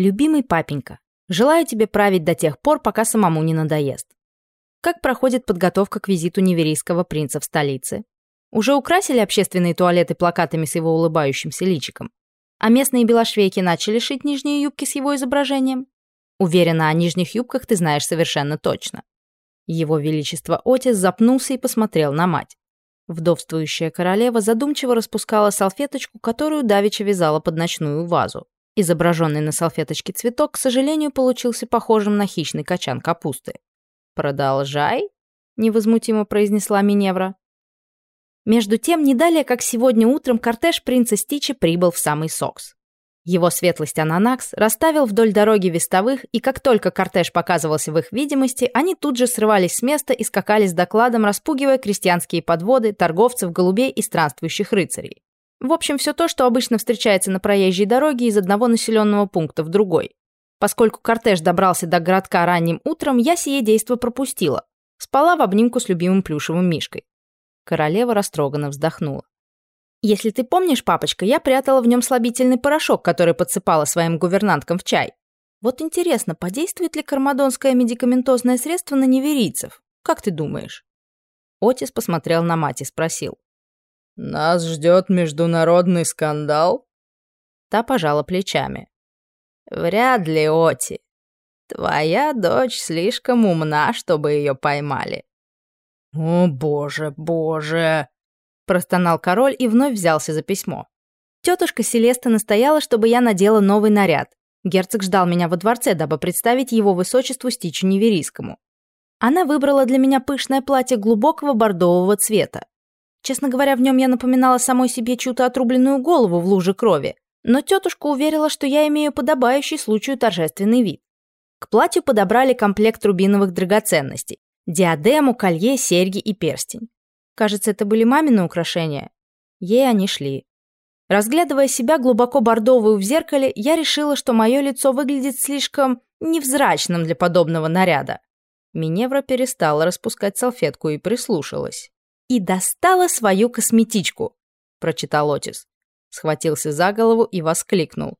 Любимый папенька, желаю тебе править до тех пор, пока самому не надоест. Как проходит подготовка к визиту неверийского принца в столице? Уже украсили общественные туалеты плакатами с его улыбающимся личиком? А местные белошвейки начали шить нижние юбки с его изображением? Уверена, о нижних юбках ты знаешь совершенно точно. Его Величество Отис запнулся и посмотрел на мать. Вдовствующая королева задумчиво распускала салфеточку, которую Давича вязала под ночную вазу. Изображенный на салфеточке цветок, к сожалению, получился похожим на хищный качан капусты. «Продолжай», — невозмутимо произнесла Миневра. Между тем, не далее, как сегодня утром, кортеж принца Стичи прибыл в самый Сокс. Его светлость Ананакс расставил вдоль дороги вестовых, и как только кортеж показывался в их видимости, они тут же срывались с места и скакали с докладом, распугивая крестьянские подводы, торговцев, голубей и странствующих рыцарей. В общем, все то, что обычно встречается на проезжей дороге из одного населенного пункта в другой. Поскольку кортеж добрался до городка ранним утром, я сие действо пропустила. Спала в обнимку с любимым плюшевым мишкой. Королева растроганно вздохнула. «Если ты помнишь, папочка, я прятала в нем слабительный порошок, который подсыпала своим гувернанткам в чай. Вот интересно, подействует ли кармадонское медикаментозное средство на неверийцев? Как ты думаешь?» Отис посмотрел на мать и спросил. «Нас ждет международный скандал?» Та пожала плечами. «Вряд ли, Оти. Твоя дочь слишком умна, чтобы ее поймали». «О, боже, боже!» Простонал король и вновь взялся за письмо. Тетушка Селеста настояла, чтобы я надела новый наряд. Герцог ждал меня во дворце, дабы представить его высочеству Стичу Неверийскому. Она выбрала для меня пышное платье глубокого бордового цвета. Честно говоря, в нем я напоминала самой себе чью-то отрубленную голову в луже крови, но тетушка уверила, что я имею подобающий случаю торжественный вид. К платью подобрали комплект рубиновых драгоценностей – диадему, колье, серьги и перстень. Кажется, это были мамины украшения. Ей они шли. Разглядывая себя глубоко бордовую в зеркале, я решила, что мое лицо выглядит слишком невзрачным для подобного наряда. Миневра перестала распускать салфетку и прислушалась и достала свою косметичку», — прочитал Отис. Схватился за голову и воскликнул.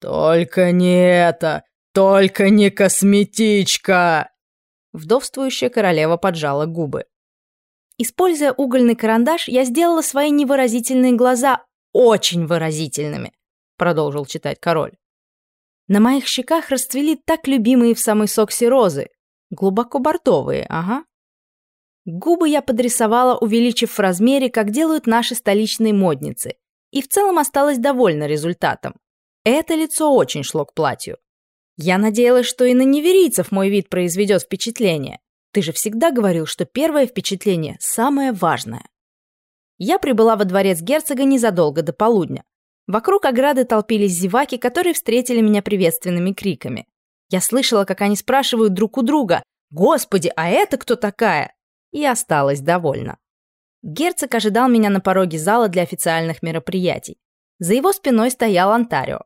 «Только не это! Только не косметичка!» Вдовствующая королева поджала губы. Используя угольный карандаш, я сделала свои невыразительные глаза очень выразительными, продолжил читать король. На моих щеках расцвели так любимые в самый соксе розы, глубоко бордовые, ага. Губы я подрисовала, увеличив в размере, как делают наши столичные модницы, и в целом осталась довольна результатом. Это лицо очень шло к платью. Я надеялась, что и на неверийцев мой вид произведет впечатление. Ты же всегда говорил, что первое впечатление самое важное. Я прибыла во дворец герцога незадолго до полудня. Вокруг ограды толпились зеваки, которые встретили меня приветственными криками. Я слышала, как они спрашивают друг у друга «Господи, а это кто такая?» И осталась довольна. Герцог ожидал меня на пороге зала для официальных мероприятий. За его спиной стоял Антарио.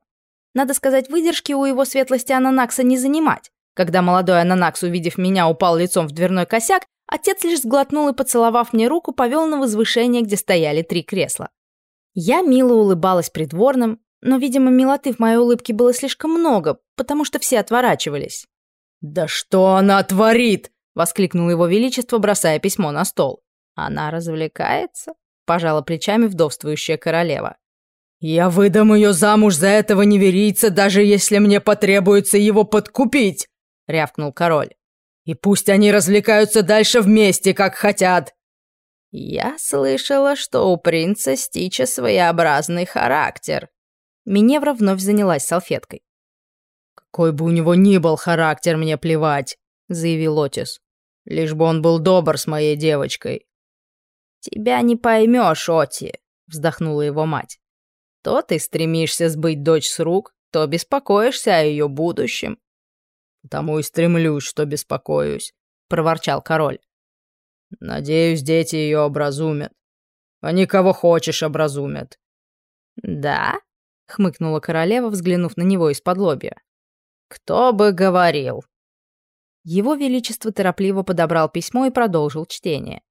Надо сказать, выдержки у его светлости Ананакса не занимать. Когда молодой Ананакс, увидев меня, упал лицом в дверной косяк, отец лишь сглотнул и, поцеловав мне руку, повел на возвышение, где стояли три кресла. Я мило улыбалась придворным, но, видимо, милоты в моей улыбке было слишком много, потому что все отворачивались. «Да что она творит?» — воскликнул его величество, бросая письмо на стол. «Она развлекается?» — пожала плечами вдовствующая королева. «Я выдам ее замуж за этого неверийца, даже если мне потребуется его подкупить!» — рявкнул король. «И пусть они развлекаются дальше вместе, как хотят!» «Я слышала, что у принца Стича своеобразный характер». Миневра вновь занялась салфеткой. «Какой бы у него ни был характер, мне плевать», — заявил Отис. Лишь бы он был добр с моей девочкой». «Тебя не поймешь, Оти», — вздохнула его мать. «То ты стремишься сбыть дочь с рук, то беспокоишься о ее будущем». «Потому и стремлюсь, что беспокоюсь», — проворчал король. «Надеюсь, дети ее образумят. Они кого хочешь образумят». «Да?» — хмыкнула королева, взглянув на него из-под лобья. «Кто бы говорил?» Его Величество торопливо подобрал письмо и продолжил чтение.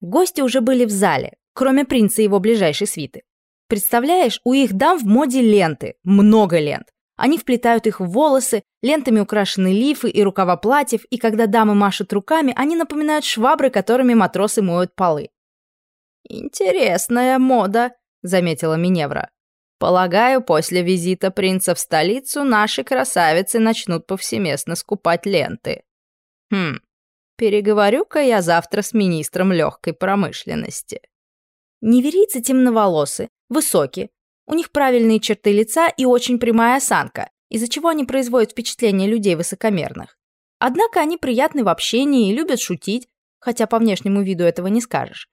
Гости уже были в зале, кроме принца и его ближайшей свиты. Представляешь, у их дам в моде ленты, много лент. Они вплетают их в волосы, лентами украшены лифы и рукава платьев, и когда дамы машут руками, они напоминают швабры, которыми матросы моют полы. «Интересная мода», — заметила Миневра. «Полагаю, после визита принца в столицу наши красавицы начнут повсеместно скупать ленты. Хм, переговорю-ка я завтра с министром легкой промышленности». Неверийцы темноволосы, высокие, у них правильные черты лица и очень прямая осанка, из-за чего они производят впечатление людей высокомерных. Однако они приятны в общении и любят шутить, хотя по внешнему виду этого не скажешь.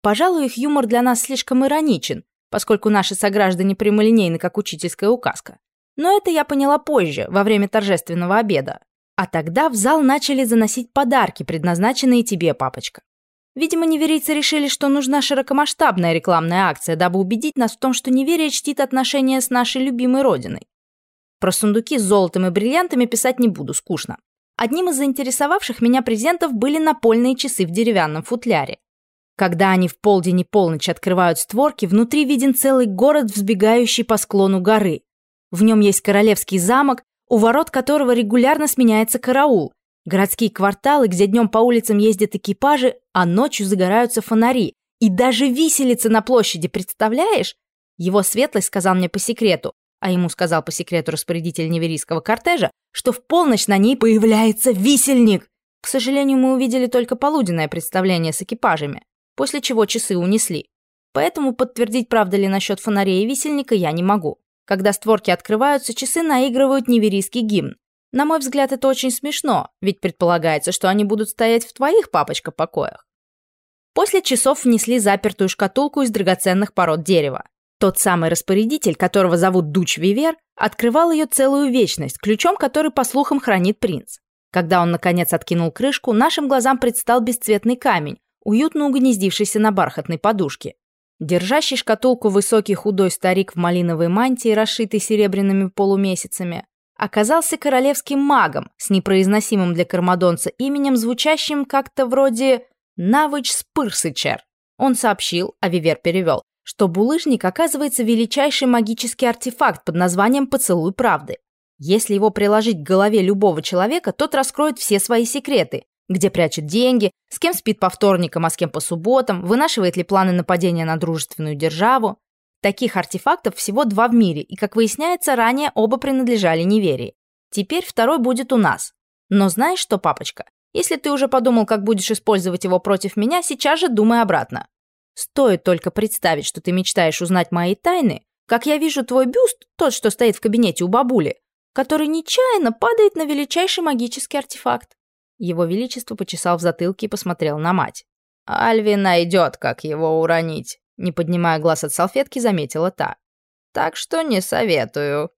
Пожалуй, их юмор для нас слишком ироничен, поскольку наши сограждане прямолинейны, как учительская указка. Но это я поняла позже, во время торжественного обеда. А тогда в зал начали заносить подарки, предназначенные тебе, папочка. Видимо, неверийцы решили, что нужна широкомасштабная рекламная акция, дабы убедить нас в том, что неверие чтит отношения с нашей любимой родиной. Про сундуки с золотом и бриллиантами писать не буду, скучно. Одним из заинтересовавших меня презентов были напольные часы в деревянном футляре. Когда они в полдень и полночь открывают створки, внутри виден целый город, взбегающий по склону горы. В нем есть королевский замок, у ворот которого регулярно сменяется караул, Городские кварталы, где днем по улицам ездят экипажи, а ночью загораются фонари. И даже виселица на площади, представляешь? Его светлость сказал мне по секрету, а ему сказал по секрету распорядитель неверийского кортежа, что в полночь на ней появляется висельник. К сожалению, мы увидели только полуденное представление с экипажами, после чего часы унесли. Поэтому подтвердить, правда ли насчет фонарей и висельника, я не могу. Когда створки открываются, часы наигрывают неверийский гимн. На мой взгляд, это очень смешно, ведь предполагается, что они будут стоять в твоих, папочка, покоях. После часов внесли запертую шкатулку из драгоценных пород дерева. Тот самый распорядитель, которого зовут Дуч Вивер, открывал ее целую вечность, ключом который, по слухам, хранит принц. Когда он, наконец, откинул крышку, нашим глазам предстал бесцветный камень, уютно угнездившийся на бархатной подушке. Держащий шкатулку высокий худой старик в малиновой мантии, расшитой серебряными полумесяцами, оказался королевским магом с непроизносимым для кармадонца именем, звучащим как-то вроде «Навыч Спырсычер». Он сообщил, а Вивер перевел, что булыжник оказывается величайший магический артефакт под названием «Поцелуй правды». Если его приложить к голове любого человека, тот раскроет все свои секреты, где прячет деньги, с кем спит по вторникам, а с кем по субботам, вынашивает ли планы нападения на дружественную державу. Таких артефактов всего два в мире, и, как выясняется, ранее оба принадлежали неверии. Теперь второй будет у нас. Но знаешь что, папочка? Если ты уже подумал, как будешь использовать его против меня, сейчас же думай обратно. Стоит только представить, что ты мечтаешь узнать мои тайны, как я вижу твой бюст, тот, что стоит в кабинете у бабули, который нечаянно падает на величайший магический артефакт. Его Величество почесал в затылке и посмотрел на мать. «Альви найдет, как его уронить. Не поднимая глаз от салфетки, заметила та. «Так что не советую.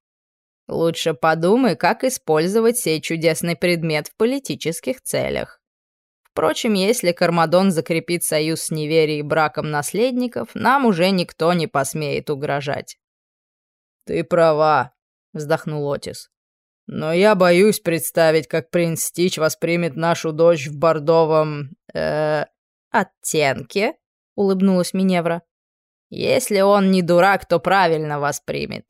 Лучше подумай, как использовать сей чудесный предмет в политических целях. Впрочем, если Кармадон закрепит союз с неверией браком наследников, нам уже никто не посмеет угрожать». «Ты права», — вздохнул Отис. «Но я боюсь представить, как принц Стич воспримет нашу дочь в бордовом... э оттенке?» — улыбнулась Миневра. «Если он не дурак, то правильно воспримет.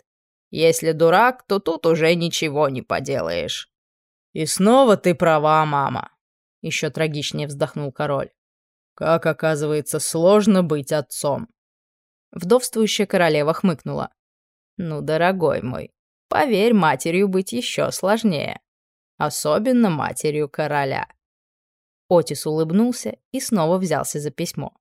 Если дурак, то тут уже ничего не поделаешь». «И снова ты права, мама», — еще трагичнее вздохнул король. «Как оказывается, сложно быть отцом». Вдовствующая королева хмыкнула. «Ну, дорогой мой, поверь, матерью быть еще сложнее. Особенно матерью короля». Отис улыбнулся и снова взялся за письмо.